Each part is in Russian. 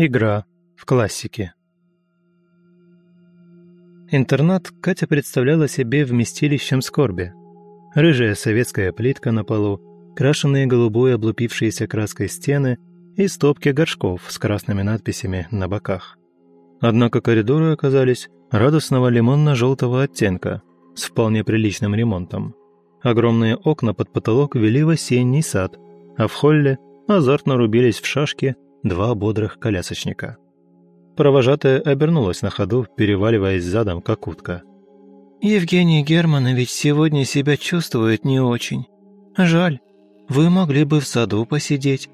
Игра в классике. Интернат Катя представляла себе вместилищем скорби. Рыжая советская плитка на полу, крашеные голубой облупившиеся краской стены и стопки горшков с красными надписями на боках. Однако коридоры оказались радостного лимонно-желтого оттенка с вполне приличным ремонтом. Огромные окна под потолок вели в осенний сад, а в холле азартно рубились в шашки два бодрых колясочника. Провожатая обернулась на ходу, переваливаясь задом, как утка. «Евгений Германович сегодня себя чувствует не очень. Жаль, вы могли бы в саду посидеть.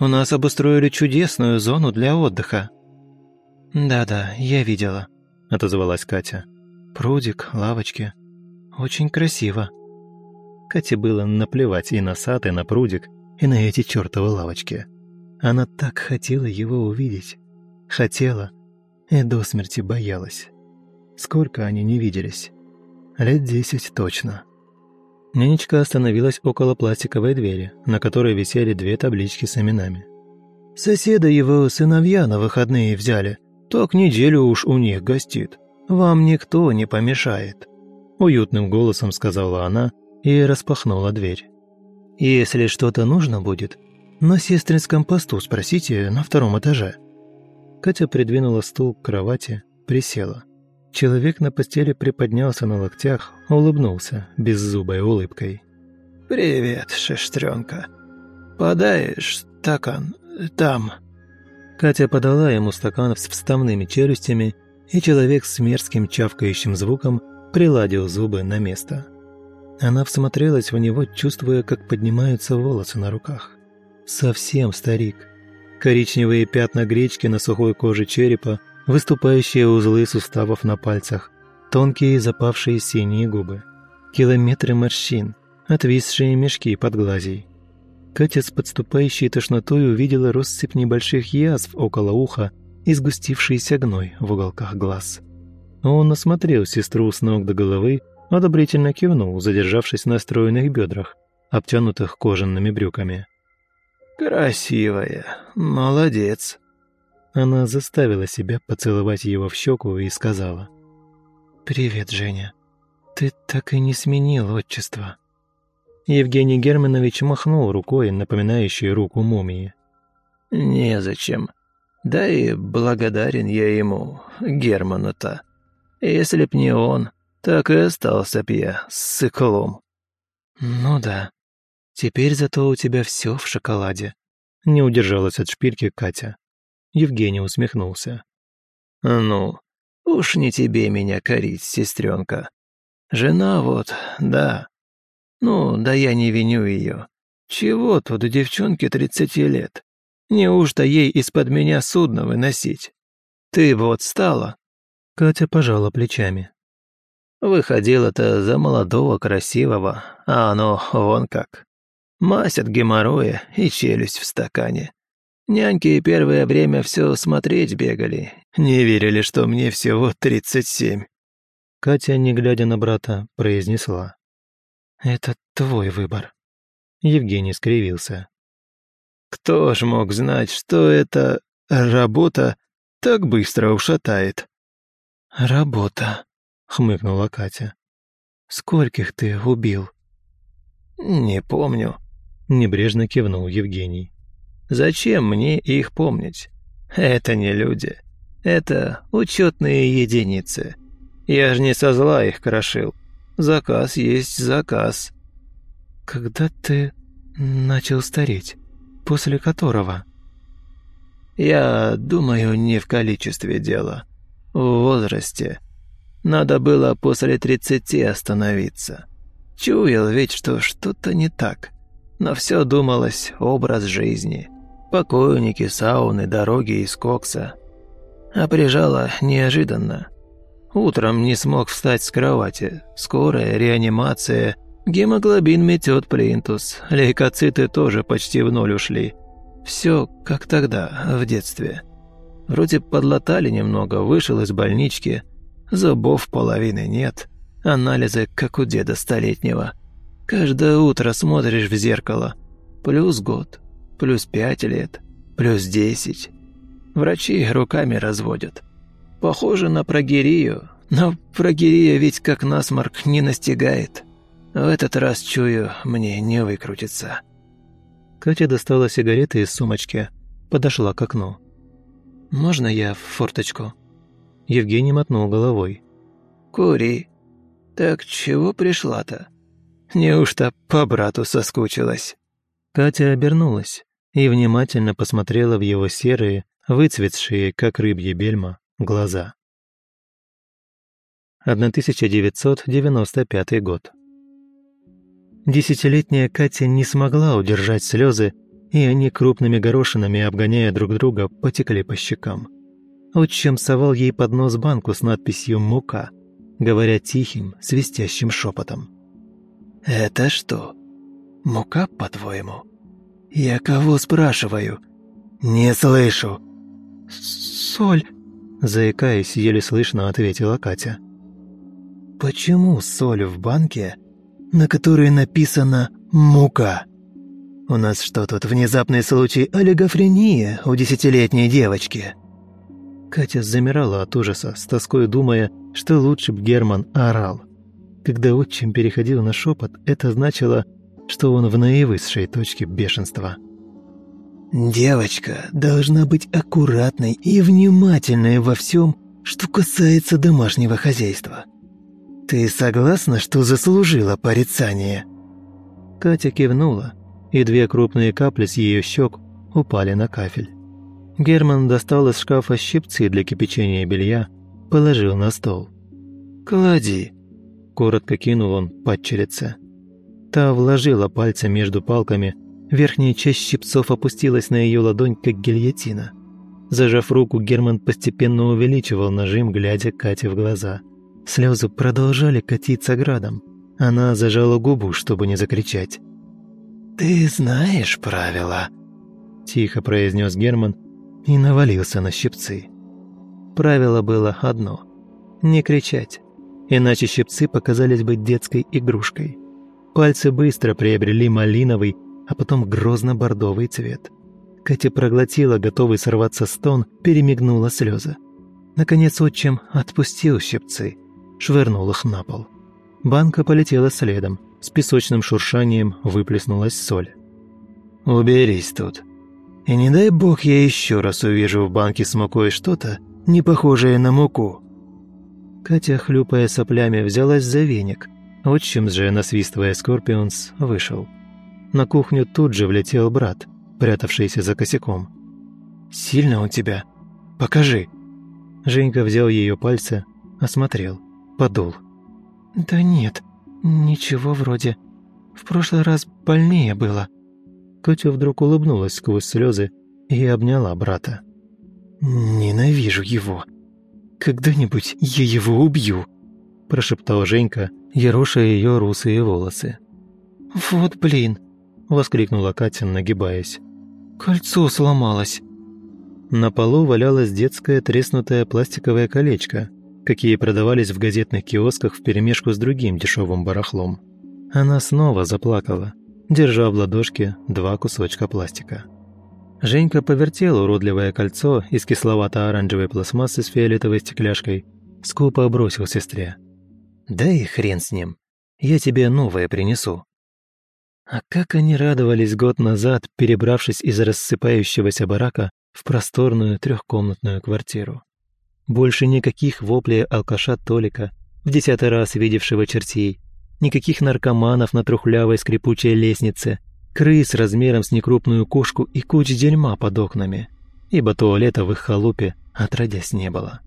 У нас обустроили чудесную зону для отдыха». «Да-да, я видела», — отозвалась Катя. «Прудик, лавочки. Очень красиво». Кате было наплевать и на сад, и на прудик, и на эти чертовы лавочки. Она так хотела его увидеть. Хотела и до смерти боялась. Сколько они не виделись? Лет десять точно. Нянечка остановилась около пластиковой двери, на которой висели две таблички с именами. «Соседа его сыновья на выходные взяли. Так неделю уж у них гостит. Вам никто не помешает», — уютным голосом сказала она и распахнула дверь. «Если что-то нужно будет, на сестринском посту спросите на втором этаже». Катя придвинула стул к кровати, присела. Человек на постели приподнялся на локтях, улыбнулся беззубой улыбкой. «Привет, шестренка. Подаешь стакан там?» Катя подала ему стакан с вставными челюстями, и человек с мерзким чавкающим звуком приладил зубы на место. Она всмотрелась в него, чувствуя, как поднимаются волосы на руках. Совсем старик. Коричневые пятна гречки на сухой коже черепа, выступающие узлы суставов на пальцах, тонкие запавшие синие губы, километры морщин, отвисшие мешки под глазей. Катя с подступающей тошнотой увидела россыпь небольших язв около уха и сгустившийся гной в уголках глаз. Он осмотрел сестру с ног до головы, одобрительно кивнул, задержавшись на стройных бедрах, обтянутых кожаными брюками. «Красивая, молодец». Она заставила себя поцеловать его в щеку и сказала. «Привет, Женя. Ты так и не сменил отчество». Евгений Германович махнул рукой, напоминающей руку мумии. «Незачем. Да и благодарен я ему, Герману-то. Если б не он, так и остался б я с циклом». «Ну да», Теперь зато у тебя все в шоколаде». Не удержалась от шпильки Катя. Евгений усмехнулся. «Ну, уж не тебе меня корить, сестренка. Жена вот, да. Ну, да я не виню ее. Чего тут девчонке тридцати лет? Неужто ей из-под меня судно выносить? Ты вот стала?» Катя пожала плечами. Выходила-то за молодого, красивого, а оно вон как. Мазь от геморроя и челюсть в стакане. Няньки первое время все смотреть бегали. Не верили, что мне всего тридцать семь. Катя, не глядя на брата, произнесла. «Это твой выбор». Евгений скривился. «Кто ж мог знать, что эта работа так быстро ушатает?» «Работа», — хмыкнула Катя. «Скольких ты убил?» «Не помню», Небрежно кивнул Евгений. «Зачем мне их помнить? Это не люди. Это учетные единицы. Я же не со зла их крошил. Заказ есть заказ». «Когда ты начал стареть? После которого?» «Я думаю, не в количестве дела. В возрасте. Надо было после тридцати остановиться. Чуял ведь, что что-то не так но все думалось образ жизни. Покойники, сауны, дороги из кокса. А прижало неожиданно. Утром не смог встать с кровати. Скорая реанимация. Гемоглобин метет плинтус. Лейкоциты тоже почти в ноль ушли. Все как тогда, в детстве. Вроде подлатали немного, вышел из больнички. Зубов половины нет. Анализы, как у деда столетнего. Каждое утро смотришь в зеркало. Плюс год, плюс пять лет, плюс десять. Врачи руками разводят. Похоже на прогерию, но прогерия ведь как насморк не настигает. В этот раз, чую, мне не выкрутится». Катя достала сигареты из сумочки, подошла к окну. «Можно я в форточку?» Евгений мотнул головой. «Кури. Так чего пришла-то? Неужто по брату соскучилась?» Катя обернулась и внимательно посмотрела в его серые, выцветшие, как рыбье бельма, глаза. 1995 год. Десятилетняя Катя не смогла удержать слезы, и они крупными горошинами, обгоняя друг друга, потекли по щекам. Отчим совал ей под нос банку с надписью «Мука», говоря тихим, свистящим шепотом. «Это что, мука, по-твоему?» «Я кого спрашиваю?» «Не слышу». «Соль», – заикаясь, еле слышно ответила Катя. «Почему соль в банке, на которой написано «мука»?» «У нас что тут, внезапный случай олигофрении у десятилетней девочки?» Катя замирала от ужаса, с тоской думая, что лучше б Герман орал. Когда отчим переходил на шепот, это значило, что он в наивысшей точке бешенства. «Девочка должна быть аккуратной и внимательной во всем, что касается домашнего хозяйства. Ты согласна, что заслужила порицание?» Катя кивнула, и две крупные капли с ее щек упали на кафель. Герман достал из шкафа щипцы для кипячения белья, положил на стол. «Клади», – коротко кинул он падчерице. Та вложила пальцы между палками, верхняя часть щипцов опустилась на ее ладонь, как гильотина. Зажав руку, Герман постепенно увеличивал нажим, глядя Кате в глаза. Слезы продолжали катиться градом. Она зажала губу, чтобы не закричать. «Ты знаешь правила?» Тихо произнес Герман и навалился на щипцы. Правило было одно – не кричать, иначе щипцы показались бы детской игрушкой. Пальцы быстро приобрели малиновый, а потом грозно-бордовый цвет. Катя проглотила, готовый сорваться стон, перемигнула слезы. Наконец отчим отпустил щипцы, швырнул их на пол. Банка полетела следом, с песочным шуршанием выплеснулась соль. «Уберись тут», и не дай бог я еще раз увижу в банке с мукой что-то, не похожее на муку». Катя, хлюпая соплями, взялась за веник. Отчим же, насвистывая Скорпионс, вышел. На кухню тут же влетел брат, прятавшийся за косяком. «Сильно у тебя? Покажи!» Женька взял ее пальцы, осмотрел, подул. «Да нет, ничего вроде. В прошлый раз больнее было». Катя вдруг улыбнулась сквозь слезы и обняла брата. «Ненавижу его. Когда-нибудь я его убью», – прошептал Женька, ероша ее русые волосы. «Вот блин!» – воскликнула Катя, нагибаясь. «Кольцо сломалось!» На полу валялось детское треснутое пластиковое колечко, какие продавались в газетных киосках вперемешку с другим дешевым барахлом. Она снова заплакала, держа в ладошке два кусочка пластика. Женька повертел уродливое кольцо из кисловато-оранжевой пластмассы с фиолетовой стекляшкой, скупо бросил сестре. «Да и хрен с ним, я тебе новое принесу». А как они радовались год назад, перебравшись из рассыпающегося барака в просторную трехкомнатную квартиру. Больше никаких воплей алкаша Толика, в десятый раз видевшего чертей, никаких наркоманов на трухлявой скрипучей лестнице, крыс размером с некрупную кошку и куч дерьма под окнами, ибо туалета в их халупе отродясь не было.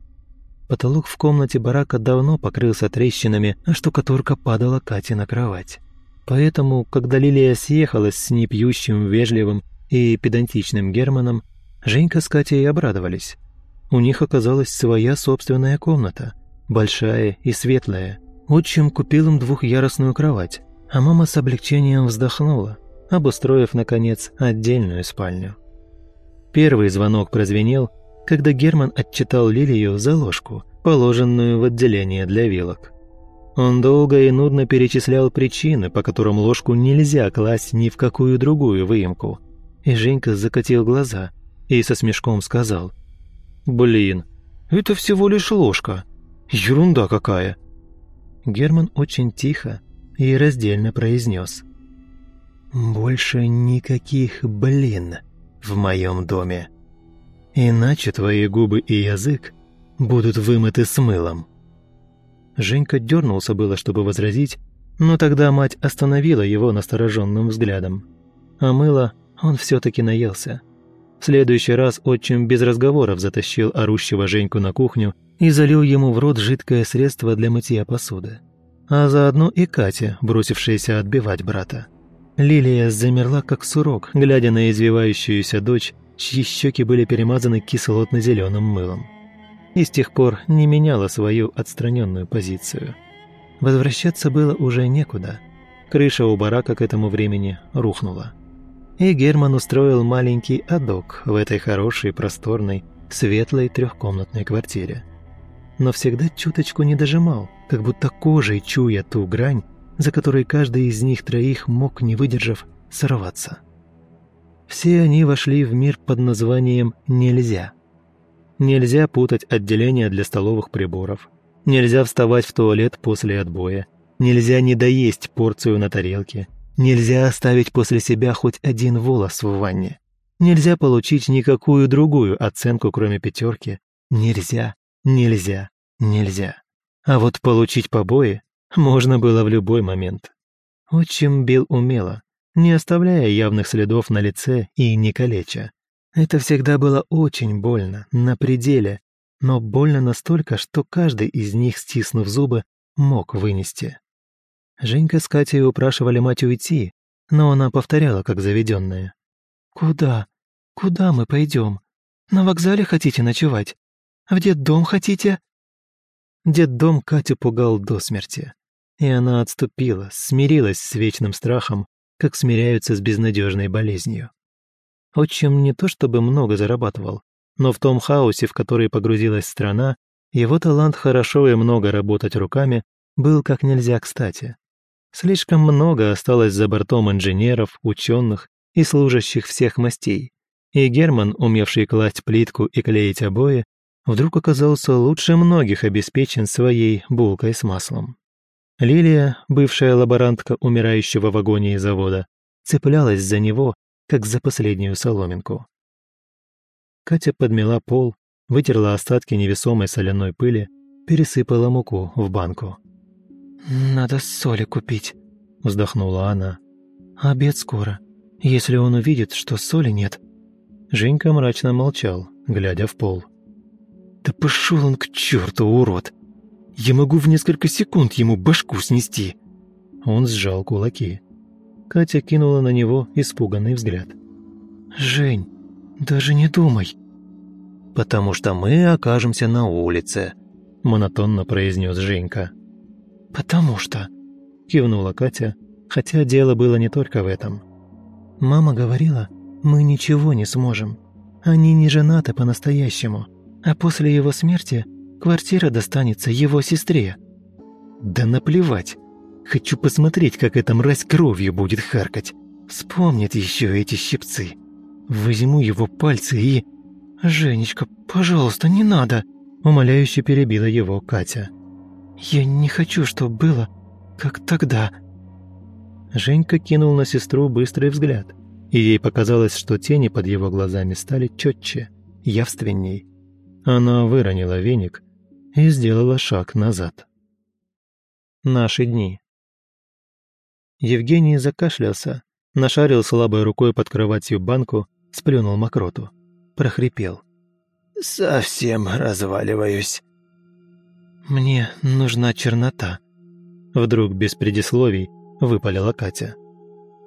Потолок в комнате барака давно покрылся трещинами, а штукатурка падала Кате на кровать. Поэтому, когда Лилия съехалась с непьющим, вежливым и педантичным Германом, Женька с Катей обрадовались. У них оказалась своя собственная комната, большая и светлая, Отчим купил им двухъярусную кровать, а мама с облегчением вздохнула, обустроив, наконец, отдельную спальню. Первый звонок прозвенел, когда Герман отчитал Лилию за ложку, положенную в отделение для вилок. Он долго и нудно перечислял причины, по которым ложку нельзя класть ни в какую другую выемку. И Женька закатил глаза и со смешком сказал Блин, это всего лишь ложка. Ерунда какая. Герман очень тихо и раздельно произнес. «Больше никаких «блин» в моем доме. Иначе твои губы и язык будут вымыты с мылом». Женька дернулся было, чтобы возразить, но тогда мать остановила его настороженным взглядом. А мыло он все-таки наелся. В следующий раз отчим без разговоров затащил орущего Женьку на кухню и залил ему в рот жидкое средство для мытья посуды. А заодно и Катя, бросившаяся отбивать брата. Лилия замерла как сурок, глядя на извивающуюся дочь, чьи щеки были перемазаны кислотно-зеленым мылом. И с тех пор не меняла свою отстраненную позицию. Возвращаться было уже некуда. Крыша у барака к этому времени рухнула. И Герман устроил маленький адок в этой хорошей, просторной, светлой трехкомнатной квартире. Но всегда чуточку не дожимал, как будто кожей чуя ту грань, за которой каждый из них троих мог, не выдержав, сорваться. Все они вошли в мир под названием «нельзя». Нельзя путать отделение для столовых приборов. Нельзя вставать в туалет после отбоя. Нельзя не доесть порцию на тарелке. Нельзя оставить после себя хоть один волос в ванне. Нельзя получить никакую другую оценку, кроме пятерки. Нельзя, нельзя, нельзя. А вот получить побои можно было в любой момент. Отчим бил умело, не оставляя явных следов на лице и не калеча. Это всегда было очень больно, на пределе, но больно настолько, что каждый из них, стиснув зубы, мог вынести. Женька с Катей упрашивали мать уйти, но она повторяла, как заведенная. «Куда? Куда мы пойдем? На вокзале хотите ночевать? В детдом хотите?» Детдом Катю пугал до смерти, и она отступила, смирилась с вечным страхом, как смиряются с безнадежной болезнью. Отчим не то чтобы много зарабатывал, но в том хаосе, в который погрузилась страна, его талант хорошо и много работать руками был как нельзя кстати. Слишком много осталось за бортом инженеров, ученых и служащих всех мастей. И Герман, умевший класть плитку и клеить обои, вдруг оказался лучше многих обеспечен своей булкой с маслом. Лилия, бывшая лаборантка умирающего в агонии завода, цеплялась за него, как за последнюю соломинку. Катя подмела пол, вытерла остатки невесомой соляной пыли, пересыпала муку в банку. «Надо соли купить», — вздохнула она. «Обед скоро. Если он увидит, что соли нет...» Женька мрачно молчал, глядя в пол. «Да пошел он к черту, урод! Я могу в несколько секунд ему башку снести!» Он сжал кулаки. Катя кинула на него испуганный взгляд. «Жень, даже не думай!» «Потому что мы окажемся на улице», — монотонно произнес Женька. «Потому что...» — кивнула Катя, хотя дело было не только в этом. «Мама говорила, мы ничего не сможем. Они не женаты по-настоящему, а после его смерти квартира достанется его сестре». «Да наплевать. Хочу посмотреть, как эта мразь кровью будет харкать. Вспомнит еще эти щипцы. Возьму его пальцы и...» «Женечка, пожалуйста, не надо!» Умоляюще перебила его Катя. «Я не хочу, чтобы было, как тогда». Женька кинул на сестру быстрый взгляд, и ей показалось, что тени под его глазами стали четче, явственней. Она выронила веник и сделала шаг назад. Наши дни. Евгений закашлялся, нашарил слабой рукой под кроватью банку, сплюнул мокроту, прохрипел. «Совсем разваливаюсь». «Мне нужна чернота», — вдруг без предисловий выпалила Катя.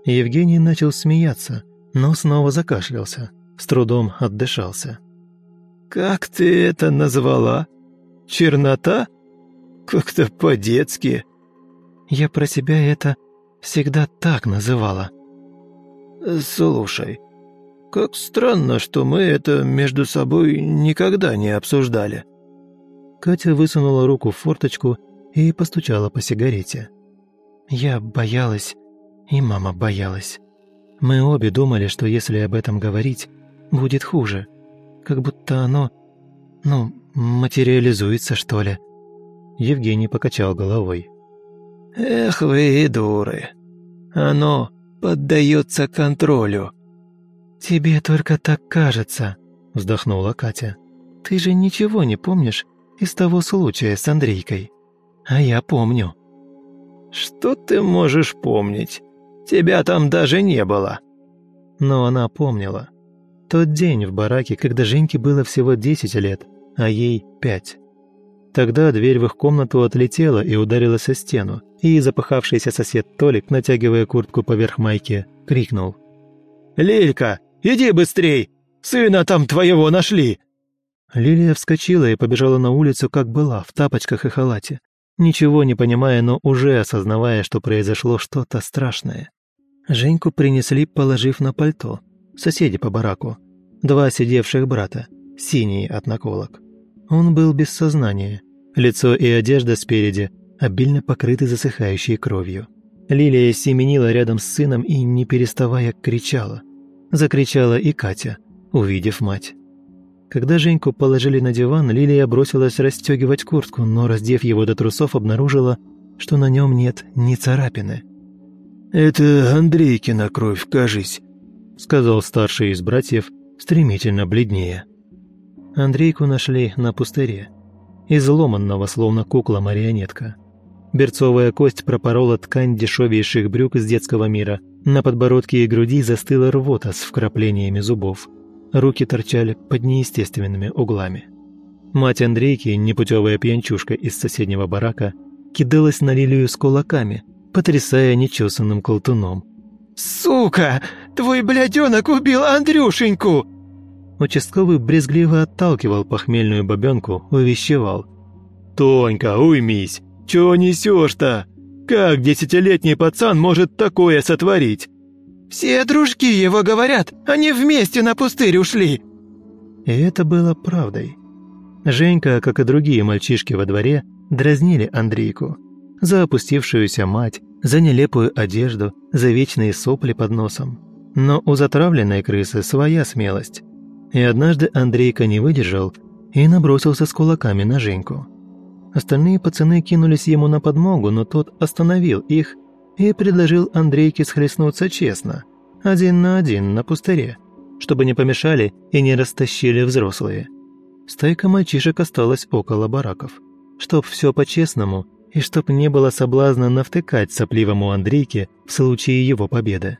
Евгений начал смеяться, но снова закашлялся, с трудом отдышался. «Как ты это назвала? Чернота? Как-то по-детски». «Я про себя это всегда так называла». «Слушай, как странно, что мы это между собой никогда не обсуждали». Катя высунула руку в форточку и постучала по сигарете. «Я боялась, и мама боялась. Мы обе думали, что если об этом говорить, будет хуже. Как будто оно Ну, материализуется, что ли?» Евгений покачал головой. «Эх вы и дуры. Оно поддается контролю». «Тебе только так кажется», — вздохнула Катя. «Ты же ничего не помнишь из того случая с Андрейкой. А я помню». «Что ты можешь помнить? Тебя там даже не было». Но она помнила. Тот день в бараке, когда Женьке было всего 10 лет, а ей 5. Тогда дверь в их комнату отлетела и ударилась о стену, и запахавшийся сосед Толик, натягивая куртку поверх майки, крикнул. «Лилька, иди быстрей! Сына там твоего нашли!» Лилия вскочила и побежала на улицу, как была, в тапочках и халате, ничего не понимая, но уже осознавая, что произошло что-то страшное. Женьку принесли, положив на пальто. Соседи по бараку. Два сидевших брата, синие от наколок. Он был без сознания. Лицо и одежда спереди обильно покрыты засыхающей кровью. Лилия семенила рядом с сыном и, не переставая, кричала. Закричала и Катя, увидев мать. Когда Женьку положили на диван, Лилия бросилась расстегивать куртку, но, раздев его до трусов, обнаружила, что на нем нет ни царапины. «Это Андрейкина кровь, кажись», — сказал старший из братьев, стремительно бледнее. Андрейку нашли на пустыре, изломанного, словно кукла-марионетка. Берцовая кость пропорола ткань дешевейших брюк из детского мира. На подбородке и груди застыла рвота с вкраплениями зубов. Руки торчали под неестественными углами. Мать Андрейки, непутевая пьянчушка из соседнего барака, кидалась на Лилию с кулаками, потрясая нечесанным колтуном. «Сука! Твой бляденок убил Андрюшеньку!» Участковый брезгливо отталкивал похмельную бабенку, увещевал. «Тонька, уймись! Чего несешь-то? Как десятилетний пацан может такое сотворить?» «Все дружки его говорят, они вместе на пустырь ушли!» И это было правдой. Женька, как и другие мальчишки во дворе, дразнили Андрейку. За опустившуюся мать, за нелепую одежду, за вечные сопли под носом. Но у затравленной крысы своя смелость. И однажды Андрейка не выдержал и набросился с кулаками на Женьку. Остальные пацаны кинулись ему на подмогу, но тот остановил их и предложил Андрейке схлестнуться честно, один на один на пустыре, чтобы не помешали и не растащили взрослые. Стайка мальчишек осталась около бараков. Чтоб все по-честному и чтоб не было соблазна навтыкать сопливому Андрейке в случае его победы.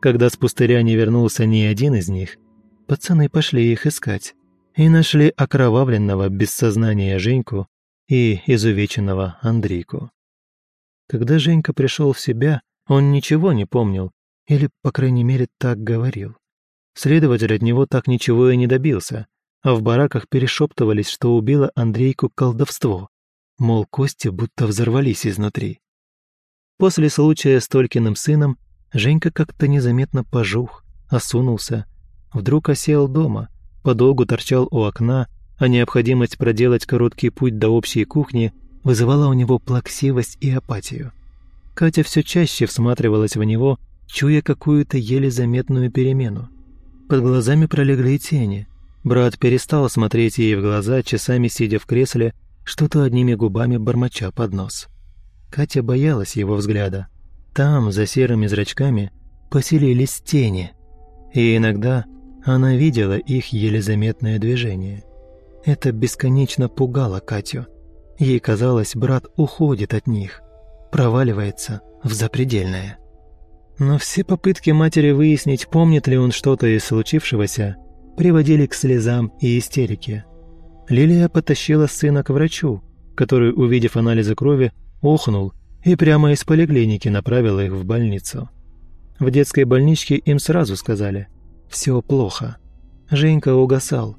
Когда с пустыря не вернулся ни один из них, Пацаны пошли их искать и нашли окровавленного без сознания Женьку и изувеченного Андрейку. Когда Женька пришел в себя, он ничего не помнил, или, по крайней мере, так говорил. Следователь от него так ничего и не добился, а в бараках перешептывались, что убило Андрейку колдовство, мол, кости будто взорвались изнутри. После случая с Толькиным сыном Женька как-то незаметно пожух, осунулся Вдруг осел дома, подолгу торчал у окна, а необходимость проделать короткий путь до общей кухни вызывала у него плаксивость и апатию. Катя все чаще всматривалась в него, чуя какую-то еле заметную перемену. Под глазами пролегли тени. Брат перестал смотреть ей в глаза, часами сидя в кресле, что-то одними губами бормоча под нос. Катя боялась его взгляда. Там, за серыми зрачками, поселились тени. И иногда она видела их еле заметное движение. Это бесконечно пугало Катю. Ей казалось, брат уходит от них, проваливается в запредельное. Но все попытки матери выяснить, помнит ли он что-то из случившегося, приводили к слезам и истерике. Лилия потащила сына к врачу, который, увидев анализы крови, охнул и прямо из поликлиники направил их в больницу. В детской больничке им сразу сказали – все плохо. Женька угасал.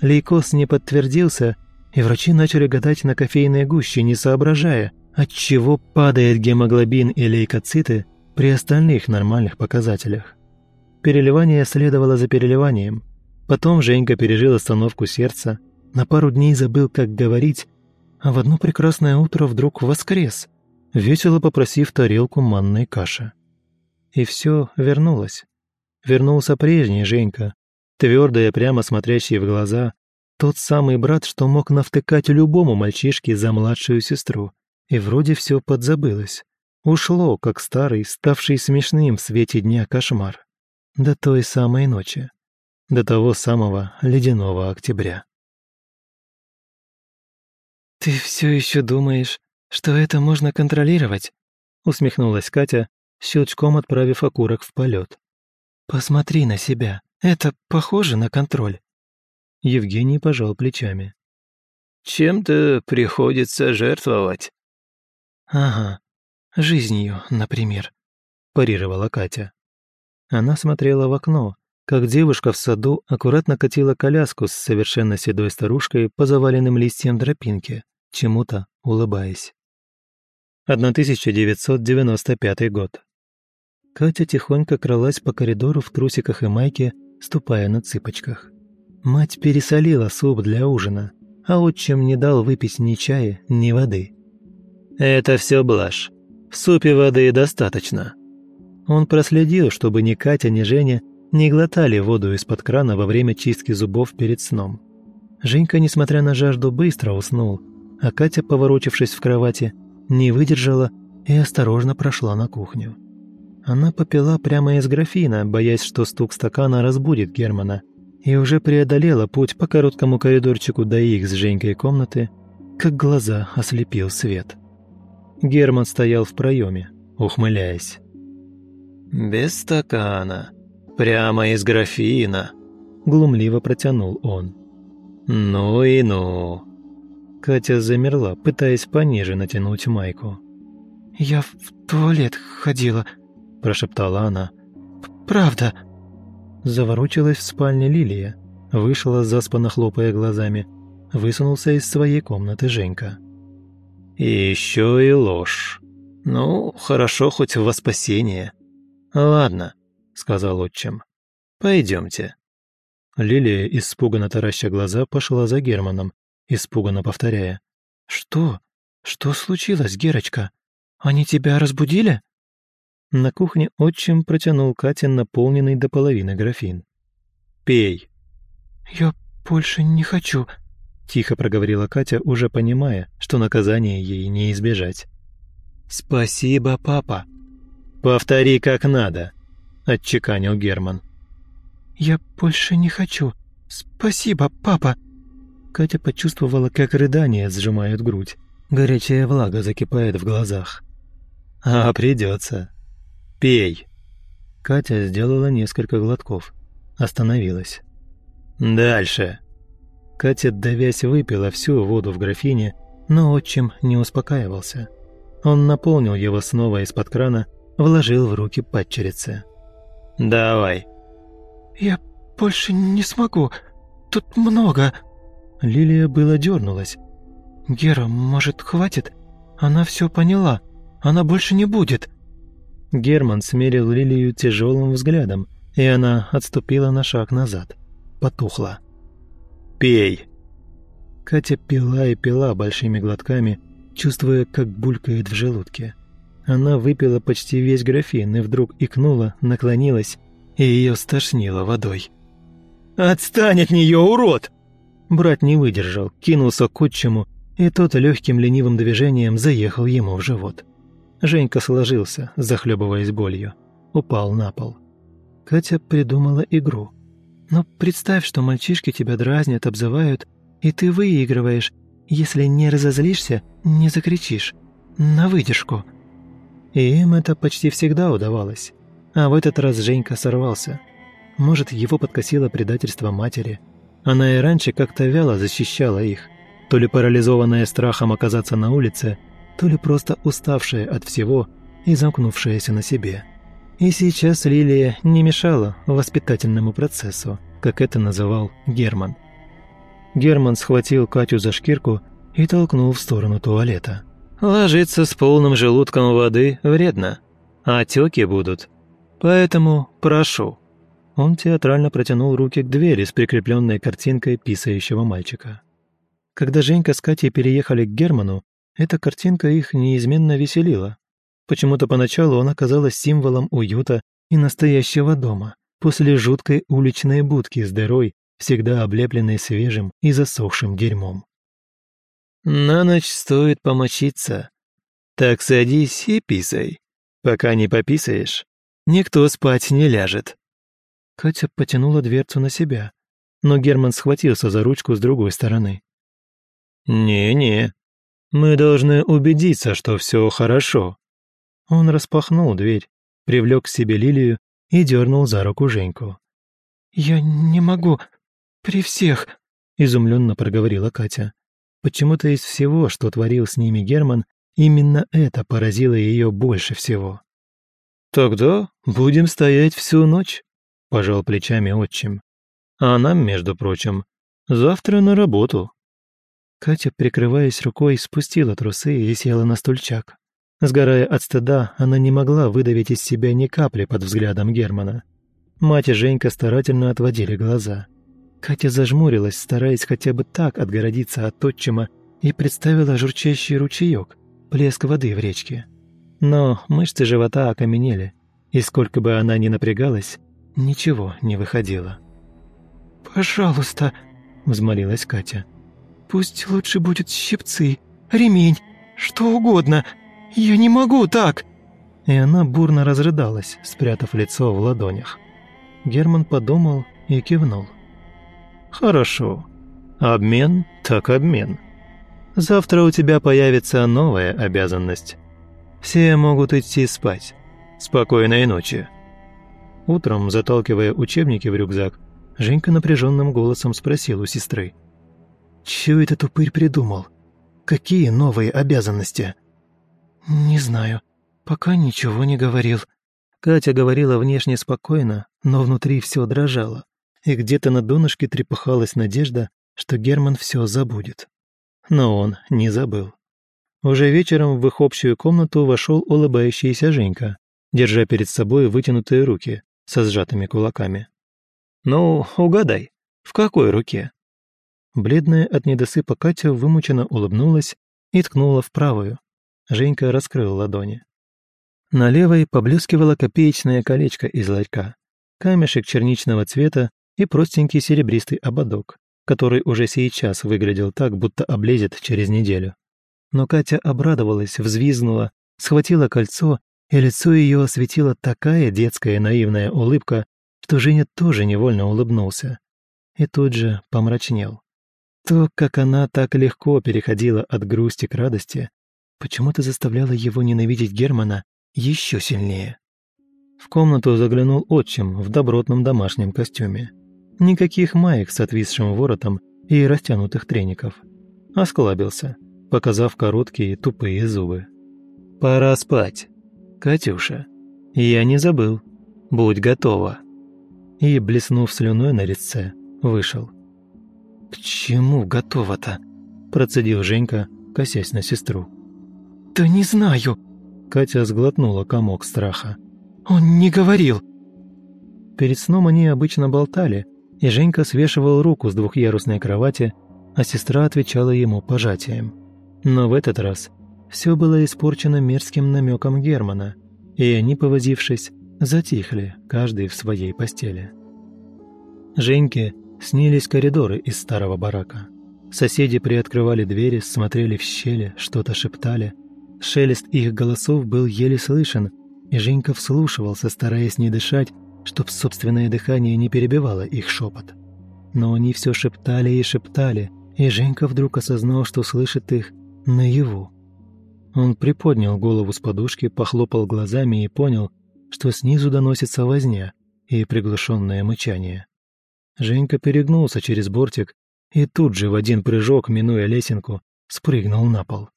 Лейкоз не подтвердился, и врачи начали гадать на кофейной гуще, не соображая, от чего падает гемоглобин и лейкоциты при остальных нормальных показателях. Переливание следовало за переливанием. Потом Женька пережил остановку сердца, на пару дней забыл, как говорить, а в одно прекрасное утро вдруг воскрес, весело попросив тарелку манной каши. И все вернулось. Вернулся прежний Женька, твердый и прямо смотрящий в глаза, Тот самый брат, что мог навтыкать любому мальчишке за младшую сестру. И вроде все подзабылось. Ушло, как старый, ставший смешным в свете дня кошмар. До той самой ночи. До того самого ледяного октября. «Ты все еще думаешь, что это можно контролировать?» усмехнулась Катя, щелчком отправив окурок в полет. «Посмотри на себя. Это похоже на контроль». Евгений пожал плечами. «Чем-то приходится жертвовать». «Ага, жизнью, например», – парировала Катя. Она смотрела в окно, как девушка в саду аккуратно катила коляску с совершенно седой старушкой по заваленным листьям тропинки, чему-то улыбаясь. 1995 год. Катя тихонько кралась по коридору в трусиках и майке, ступая на цыпочках. Мать пересолила суп для ужина, а отчим не дал выпить ни чая, ни воды. «Это все блажь. В супе воды достаточно». Он проследил, чтобы ни Катя, ни Женя не глотали воду из-под крана во время чистки зубов перед сном. Женька, несмотря на жажду, быстро уснул, а Катя, поворочившись в кровати, не выдержала и осторожно прошла на кухню. Она попила прямо из графина, боясь, что стук стакана разбудит Германа, и уже преодолела путь по короткому коридорчику до их с Женькой комнаты, как глаза ослепил свет. Герман стоял в проеме, ухмыляясь. «Без стакана. Прямо из графина», — глумливо протянул он. «Ну и ну». Катя замерла, пытаясь пониже натянуть майку. «Я в туалет ходила», – прошептала она. «Правда». Заворочилась в спальне Лилия, вышла, заспанно хлопая глазами. Высунулся из своей комнаты Женька. «И еще и ложь. Ну, хорошо хоть во спасение. Ладно», – сказал отчим. «Пойдемте». Лилия, испуганно тараща глаза, пошла за Германом, испуганно повторяя. «Что? Что случилось, Герочка? Они тебя разбудили?» На кухне отчим протянул Кате наполненный до половины графин. «Пей». «Я больше не хочу», — тихо проговорила Катя, уже понимая, что наказание ей не избежать. «Спасибо, папа». «Повтори как надо», — отчеканил Герман. «Я больше не хочу. Спасибо, папа», Катя почувствовала, как рыдания сжимают грудь. Горячая влага закипает в глазах. «А придется. Пей!» Катя сделала несколько глотков. Остановилась. «Дальше!» Катя, давясь, выпила всю воду в графине, но отчим не успокаивался. Он наполнил его снова из-под крана, вложил в руки падчерицы. «Давай!» «Я больше не смогу. Тут много!» Лилия было дернулась. «Гера, может, хватит? Она все поняла. Она больше не будет». Герман смерил Лилию тяжелым взглядом, и она отступила на шаг назад. Потухла. «Пей!» Катя пила и пила большими глотками, чувствуя, как булькает в желудке. Она выпила почти весь графин и вдруг икнула, наклонилась, и ее стошнило водой. «Отстань от нее, урод!» Брат не выдержал, кинулся к отчиму, и тот легким ленивым движением заехал ему в живот. Женька сложился, захлебываясь болью. Упал на пол. Катя придумала игру. «Но представь, что мальчишки тебя дразнят, обзывают, и ты выигрываешь. Если не разозлишься, не закричишь. На выдержку». И им это почти всегда удавалось. А в этот раз Женька сорвался. Может, его подкосило предательство матери – она и раньше как-то вяло защищала их, то ли парализованная страхом оказаться на улице, то ли просто уставшая от всего и замкнувшаяся на себе. И сейчас Лилия не мешала воспитательному процессу, как это называл Герман. Герман схватил Катю за шкирку и толкнул в сторону туалета. «Ложиться с полным желудком воды вредно, а отеки будут. Поэтому прошу». Он театрально протянул руки к двери с прикрепленной картинкой писающего мальчика. Когда Женька с Катей переехали к Герману, эта картинка их неизменно веселила. Почему-то поначалу она казалась символом уюта и настоящего дома, после жуткой уличной будки с дырой всегда облепленной свежим и засохшим дерьмом. «На ночь стоит помочиться. Так садись и писай. Пока не пописаешь, никто спать не ляжет». Катя потянула дверцу на себя, но Герман схватился за ручку с другой стороны. «Не-не, мы должны убедиться, что все хорошо». Он распахнул дверь, привлек к себе Лилию и дернул за руку Женьку. «Я не могу. При всех», — изумленно проговорила Катя. Почему-то из всего, что творил с ними Герман, именно это поразило ее больше всего. «Тогда будем стоять всю ночь», — пожал плечами отчим. «А нам, между прочим, завтра на работу». Катя, прикрываясь рукой, спустила трусы и села на стульчак. Сгорая от стыда, она не могла выдавить из себя ни капли под взглядом Германа. Мать и Женька старательно отводили глаза. Катя зажмурилась, стараясь хотя бы так отгородиться от отчима, и представила журчащий ручеек, плеск воды в речке. Но мышцы живота окаменели, и сколько бы она ни напрягалась, ничего не выходило. «Пожалуйста», — взмолилась Катя, — «пусть лучше будет щипцы, ремень, что угодно, я не могу так!» И она бурно разрыдалась, спрятав лицо в ладонях. Герман подумал и кивнул. «Хорошо. Обмен так обмен. Завтра у тебя появится новая обязанность. Все могут идти спать. Спокойной ночи». Утром, заталкивая учебники в рюкзак, Женька напряженным голосом спросил у сестры. «Чего это тупырь придумал? Какие новые обязанности?» «Не знаю. Пока ничего не говорил». Катя говорила внешне спокойно, но внутри все дрожало, и где-то на донышке трепыхалась надежда, что Герман все забудет. Но он не забыл. Уже вечером в их общую комнату вошел улыбающийся Женька, держа перед собой вытянутые руки со сжатыми кулаками. «Ну, угадай, в какой руке?» Бледная от недосыпа Катя вымученно улыбнулась и ткнула в правую, Женька раскрыл ладони. На левой поблескивало копеечное колечко из ларька, камешек черничного цвета и простенький серебристый ободок, который уже сейчас выглядел так, будто облезет через неделю. Но Катя обрадовалась, взвизгнула, схватила кольцо, и лицо ее осветила такая детская наивная улыбка, что Женя тоже невольно улыбнулся. И тут же помрачнел. То, как она так легко переходила от грусти к радости, почему-то заставляло его ненавидеть Германа еще сильнее. В комнату заглянул отчим в добротном домашнем костюме. Никаких маек с отвисшим воротом и растянутых треников. Осклабился, показав короткие тупые зубы. «Пора спать. Катюша, я не забыл. Будь готова». И, блеснув слюной на лице, вышел. «К чему готова-то?» – процедил Женька, косясь на сестру. «Да не знаю!» Катя сглотнула комок страха. «Он не говорил!» Перед сном они обычно болтали, и Женька свешивал руку с двухъярусной кровати, а сестра отвечала ему пожатием. Но в этот раз все было испорчено мерзким намеком Германа, и они, повозившись, затихли, каждый в своей постели. Женьке снились коридоры из старого барака. Соседи приоткрывали двери, смотрели в щели, что-то шептали – Шелест их голосов был еле слышен, и Женька вслушивался, стараясь не дышать, чтоб собственное дыхание не перебивало их шепот. Но они все шептали и шептали, и Женька вдруг осознал, что слышит их наяву. Он приподнял голову с подушки, похлопал глазами и понял, что снизу доносится возня и приглушенное мычание. Женька перегнулся через бортик и тут же в один прыжок, минуя лесенку, спрыгнул на пол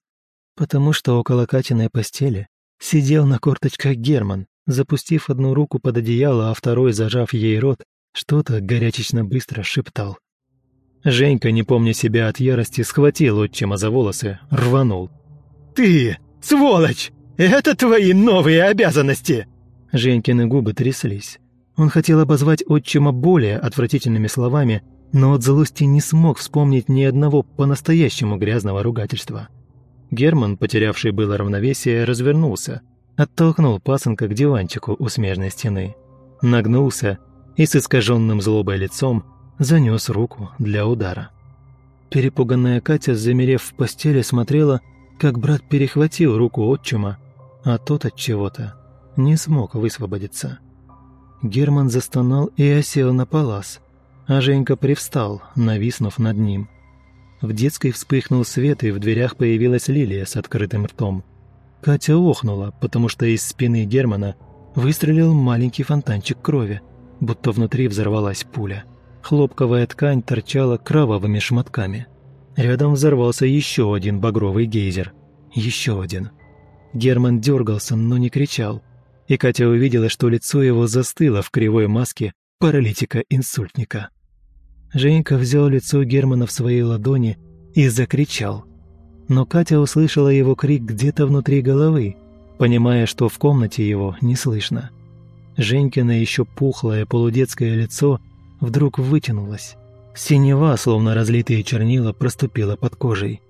потому что около Катиной постели сидел на корточках Герман, запустив одну руку под одеяло, а второй, зажав ей рот, что-то горячечно быстро шептал. Женька, не помня себя от ярости, схватил отчима за волосы, рванул. «Ты, сволочь! Это твои новые обязанности!» Женькины губы тряслись. Он хотел обозвать отчима более отвратительными словами, но от злости не смог вспомнить ни одного по-настоящему грязного ругательства. Герман, потерявший было равновесие, развернулся, оттолкнул пасынка к диванчику у смежной стены, нагнулся и с искаженным злобой лицом занес руку для удара. Перепуганная Катя, замерев в постели, смотрела, как брат перехватил руку отчима, а тот от чего-то не смог высвободиться. Герман застонал и осел на палас, а Женька привстал, нависнув над ним. В детской вспыхнул свет, и в дверях появилась Лилия с открытым ртом. Катя охнула, потому что из спины Германа выстрелил маленький фонтанчик крови, будто внутри взорвалась пуля. Хлопковая ткань торчала кровавыми шматками. Рядом взорвался еще один багровый гейзер. Еще один. Герман дергался, но не кричал. И Катя увидела, что лицо его застыло в кривой маске паралитика-инсультника. Женька взял лицо Германа в свои ладони и закричал. Но Катя услышала его крик где-то внутри головы, понимая, что в комнате его не слышно. Женькино еще пухлое полудетское лицо вдруг вытянулось. Синева, словно разлитые чернила, проступила под кожей.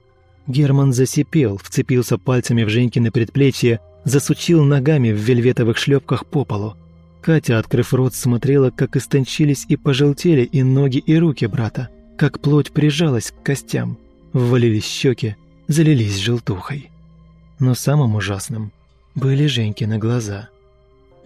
Герман засипел, вцепился пальцами в Женькины предплечье, засучил ногами в вельветовых шлепках по полу. Катя, открыв рот, смотрела, как истончились и пожелтели и ноги, и руки брата, как плоть прижалась к костям, ввалились щеки, залились желтухой. Но самым ужасным были Женькины глаза.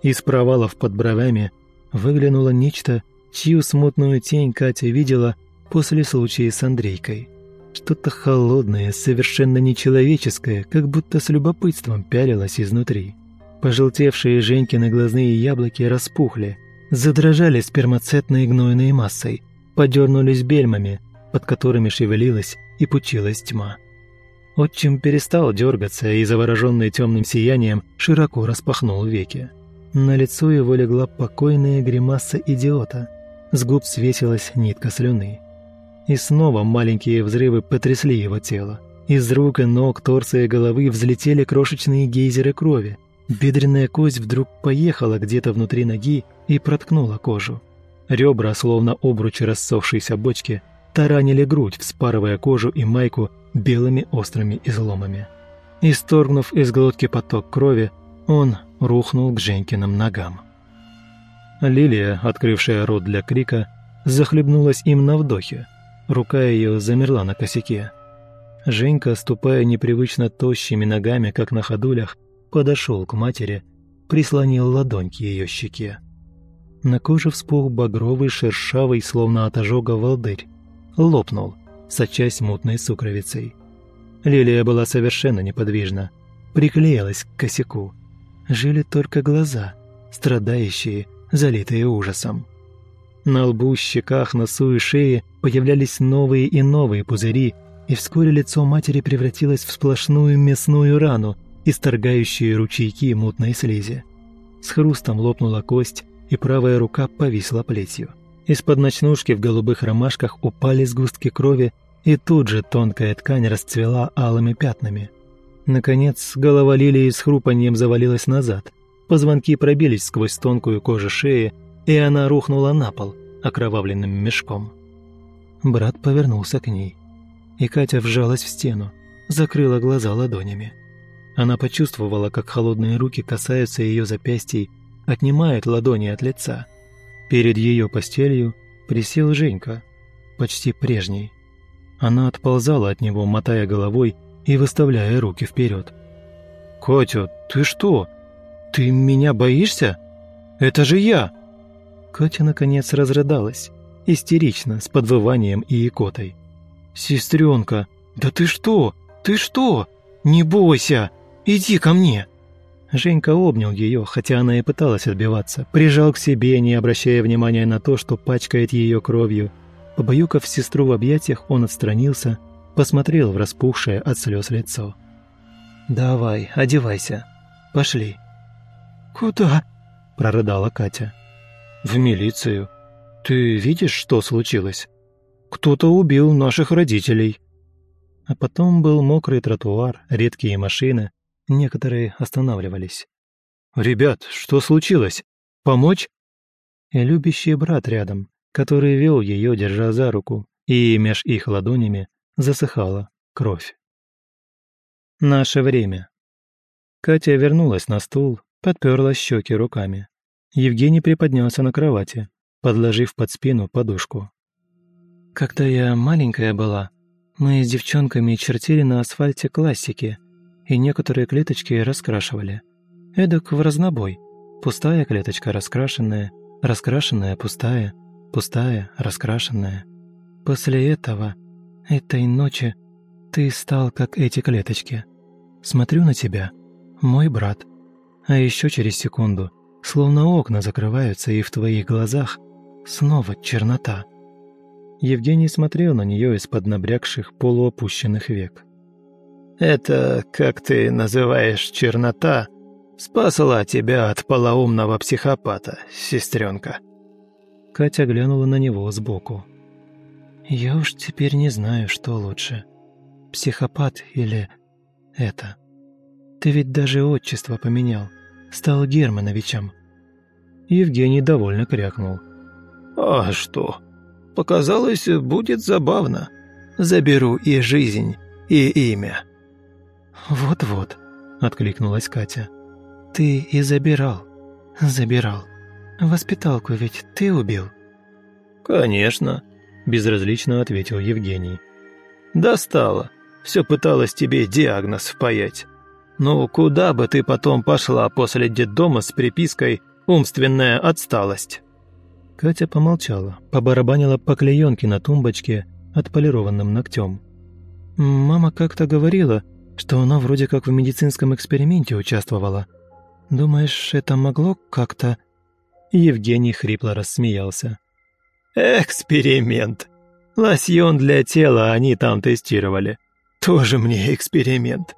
Из провалов под бровями выглянуло нечто, чью смутную тень Катя видела после случая с Андрейкой. Что-то холодное, совершенно нечеловеческое, как будто с любопытством пялилось изнутри. Пожелтевшие Женькины глазные яблоки распухли, задрожали спермацетной гнойной массой, подернулись бельмами, под которыми шевелилась и пучилась тьма. Отчим перестал дергаться и, завороженный темным сиянием, широко распахнул веки. На лицо его легла покойная гримаса идиота. С губ свесилась нитка слюны. И снова маленькие взрывы потрясли его тело. Из рук и ног, торса и головы взлетели крошечные гейзеры крови, Бедренная кость вдруг поехала где-то внутри ноги и проткнула кожу. Ребра, словно обручи рассохшейся бочки, таранили грудь, вспарывая кожу и майку белыми острыми изломами. Исторгнув из глотки поток крови, он рухнул к Женькиным ногам. Лилия, открывшая рот для крика, захлебнулась им на вдохе. Рука ее замерла на косяке. Женька, ступая непривычно тощими ногами, как на ходулях, подошел к матери, прислонил ладонь к ее щеке. На коже вспух багровый, шершавый, словно от ожога волдырь. Лопнул, сочась мутной сукровицей. Лилия была совершенно неподвижна, приклеилась к косяку. Жили только глаза, страдающие, залитые ужасом. На лбу, щеках, носу и шее появлялись новые и новые пузыри, и вскоре лицо матери превратилось в сплошную мясную рану, исторгающие ручейки мутной слизи. С хрустом лопнула кость, и правая рука повисла плетью. Из-под ночнушки в голубых ромашках упали сгустки крови, и тут же тонкая ткань расцвела алыми пятнами. Наконец, голова Лилии с хрупаньем завалилась назад. Позвонки пробились сквозь тонкую кожу шеи, и она рухнула на пол, окровавленным мешком. Брат повернулся к ней, и Катя вжалась в стену, закрыла глаза ладонями. Она почувствовала, как холодные руки касаются ее запястий, отнимают ладони от лица. Перед ее постелью присел Женька, почти прежний. Она отползала от него, мотая головой и выставляя руки вперед. «Катя, ты что? Ты меня боишься? Это же я!» Катя, наконец, разрыдалась, истерично, с подвыванием и икотой. «Сестренка, да ты что? Ты что? Не бойся!» Иди ко мне!» Женька обнял ее, хотя она и пыталась отбиваться, прижал к себе, не обращая внимания на то, что пачкает ее кровью. Побаюкав сестру в объятиях, он отстранился, посмотрел в распухшее от слез лицо. «Давай, одевайся. Пошли». «Куда?» – прорыдала Катя. «В милицию. Ты видишь, что случилось? Кто-то убил наших родителей». А потом был мокрый тротуар, редкие машины, Некоторые останавливались. «Ребят, что случилось? Помочь?» И любящий брат рядом, который вел ее, держа за руку, и меж их ладонями засыхала кровь. Наше время. Катя вернулась на стул, подперла щеки руками. Евгений приподнялся на кровати, подложив под спину подушку. Когда я маленькая была, мы с девчонками чертили на асфальте классики и некоторые клеточки раскрашивали. Эдак в разнобой. Пустая клеточка раскрашенная, раскрашенная пустая, пустая раскрашенная. После этого, этой ночи, ты стал как эти клеточки. Смотрю на тебя, мой брат. А еще через секунду, словно окна закрываются, и в твоих глазах снова чернота. Евгений смотрел на нее из-под набрякших полуопущенных век. «Это, как ты называешь, чернота, спасла тебя от полоумного психопата, сестренка». Катя глянула на него сбоку. «Я уж теперь не знаю, что лучше. Психопат или это. Ты ведь даже отчество поменял. Стал Германовичем». Евгений довольно крякнул. «А что?» Показалось, будет забавно. Заберу и жизнь, и имя». «Вот-вот», — откликнулась Катя. «Ты и забирал. Забирал. Воспиталку ведь ты убил?» «Конечно», — безразлично ответил Евгений. «Достала. Все пыталась тебе диагноз впаять. Ну, куда бы ты потом пошла после детдома с припиской «умственная отсталость»?» Катя помолчала, побарабанила по клеенке на тумбочке отполированным ногтем. «Мама как-то говорила, что она вроде как в медицинском эксперименте участвовала. Думаешь, это могло как-то...» Евгений хрипло рассмеялся. «Эксперимент. Лосьон для тела они там тестировали. Тоже мне эксперимент.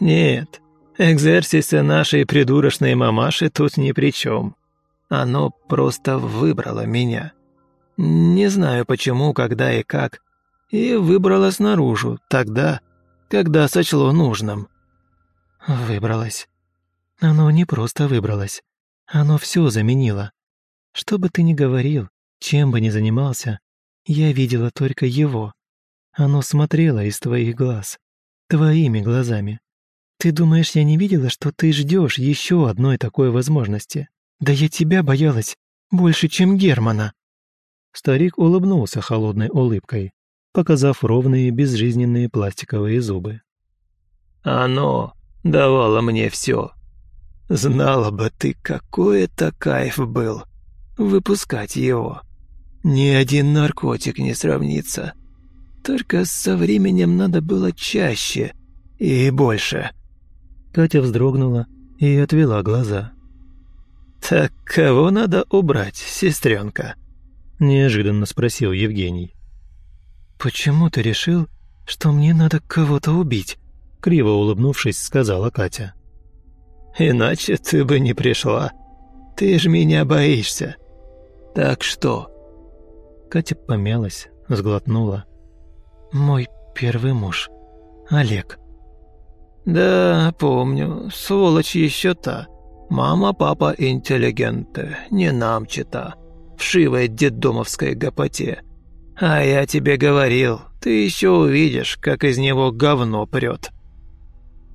Нет, экзерсисы нашей придурочной мамаши тут ни при чем. Оно просто выбрало меня. Не знаю почему, когда и как. И выбрало снаружи, тогда, когда сочло нужным. Выбралось. Оно не просто выбралось. Оно все заменило. Что бы ты ни говорил, чем бы ни занимался, я видела только его. Оно смотрело из твоих глаз. Твоими глазами. Ты думаешь, я не видела, что ты ждешь еще одной такой возможности? Да я тебя боялась больше, чем Германа». Старик улыбнулся холодной улыбкой, показав ровные безжизненные пластиковые зубы. «Оно давало мне все. Знала бы ты, какой это кайф был выпускать его. Ни один наркотик не сравнится. Только со временем надо было чаще и больше». Катя вздрогнула и отвела глаза. «Так кого надо убрать, сестренка?» – неожиданно спросил Евгений. «Почему ты решил, что мне надо кого-то убить?» – криво улыбнувшись, сказала Катя. «Иначе ты бы не пришла. Ты ж меня боишься. Так что?» Катя помялась, сглотнула. «Мой первый муж, Олег». «Да, помню, сволочь еще та. Мама, папа интеллигенты, не нам чита. Вшивая детдомовской гопоте. А я тебе говорил, ты еще увидишь, как из него говно прет.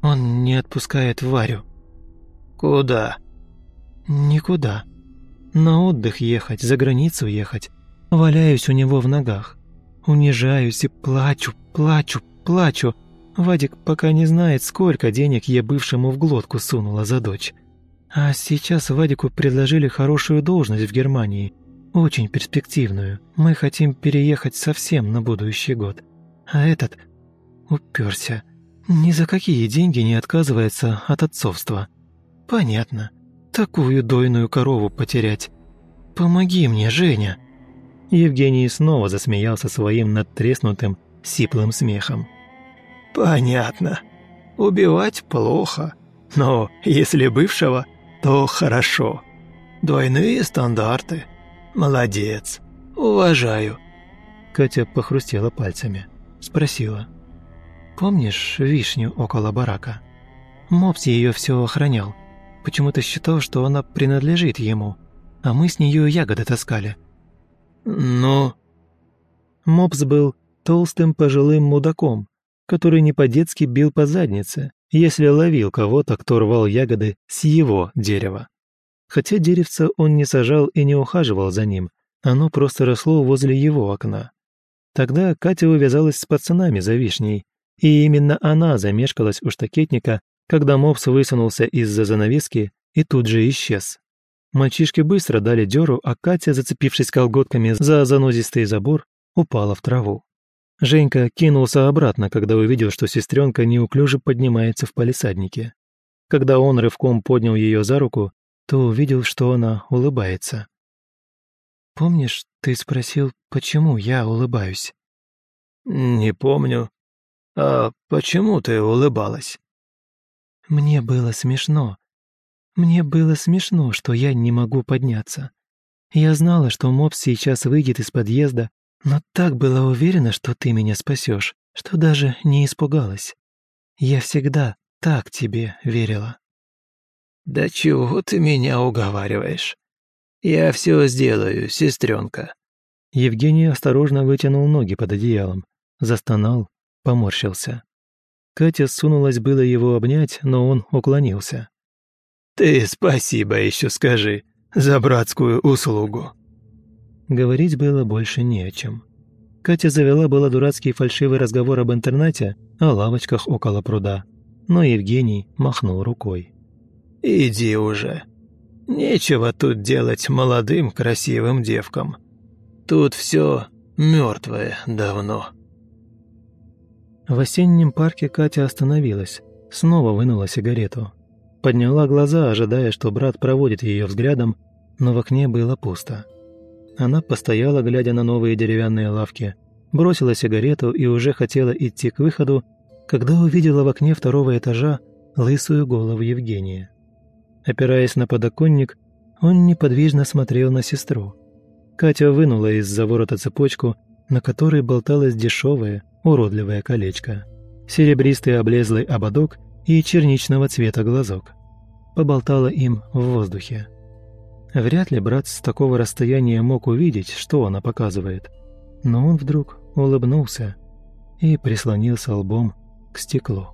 Он не отпускает Варю. Куда? Никуда. На отдых ехать, за границу ехать. Валяюсь у него в ногах. Унижаюсь и плачу, плачу, плачу. Вадик пока не знает, сколько денег я бывшему в глотку сунула за дочь. А сейчас Вадику предложили хорошую должность в Германии, очень перспективную. Мы хотим переехать совсем на будущий год. А этот уперся. Ни за какие деньги не отказывается от отцовства. Понятно. Такую дойную корову потерять. Помоги мне, Женя. Евгений снова засмеялся своим надтреснутым, сиплым смехом. «Понятно. Убивать плохо. Но если бывшего, то хорошо. Двойные стандарты. Молодец. Уважаю». Катя похрустела пальцами. Спросила. «Помнишь вишню около барака? Мопс ее все охранял. Почему-то считал, что она принадлежит ему, а мы с нее ягоды таскали». «Ну?» Мопс был толстым пожилым мудаком, который не по-детски бил по заднице, если ловил кого-то, кто рвал ягоды с его дерева. Хотя деревце он не сажал и не ухаживал за ним, оно просто росло возле его окна. Тогда Катя увязалась с пацанами за вишней, и именно она замешкалась у штакетника, когда мопс высунулся из-за занавески и тут же исчез. Мальчишки быстро дали дёру, а Катя, зацепившись колготками за занозистый забор, упала в траву. Женька кинулся обратно, когда увидел, что сестренка неуклюже поднимается в палисаднике. Когда он рывком поднял ее за руку, то увидел, что она улыбается. «Помнишь, ты спросил, почему я улыбаюсь?» «Не помню. А почему ты улыбалась?» «Мне было смешно. Мне было смешно, что я не могу подняться. Я знала, что мопс сейчас выйдет из подъезда, но так была уверена, что ты меня спасешь, что даже не испугалась. Я всегда так тебе верила». «Да чего ты меня уговариваешь? Я все сделаю, сестренка. Евгений осторожно вытянул ноги под одеялом, застонал, поморщился. Катя сунулась было его обнять, но он уклонился. «Ты спасибо еще скажи за братскую услугу». Говорить было больше не о чем. Катя завела было дурацкий фальшивый разговор об интернете, о лавочках около пруда, но Евгений махнул рукой. «Иди уже. Нечего тут делать молодым красивым девкам. Тут все мертвое давно». В осеннем парке Катя остановилась, снова вынула сигарету. Подняла глаза, ожидая, что брат проводит ее взглядом, но в окне было пусто. Она постояла, глядя на новые деревянные лавки, бросила сигарету и уже хотела идти к выходу, когда увидела в окне второго этажа лысую голову Евгения. Опираясь на подоконник, он неподвижно смотрел на сестру. Катя вынула из-за ворота цепочку, на которой болталось дешевое, уродливое колечко. Серебристый облезлый ободок и черничного цвета глазок. Поболтала им в воздухе. Вряд ли брат с такого расстояния мог увидеть, что она показывает. Но он вдруг улыбнулся и прислонился лбом к стеклу.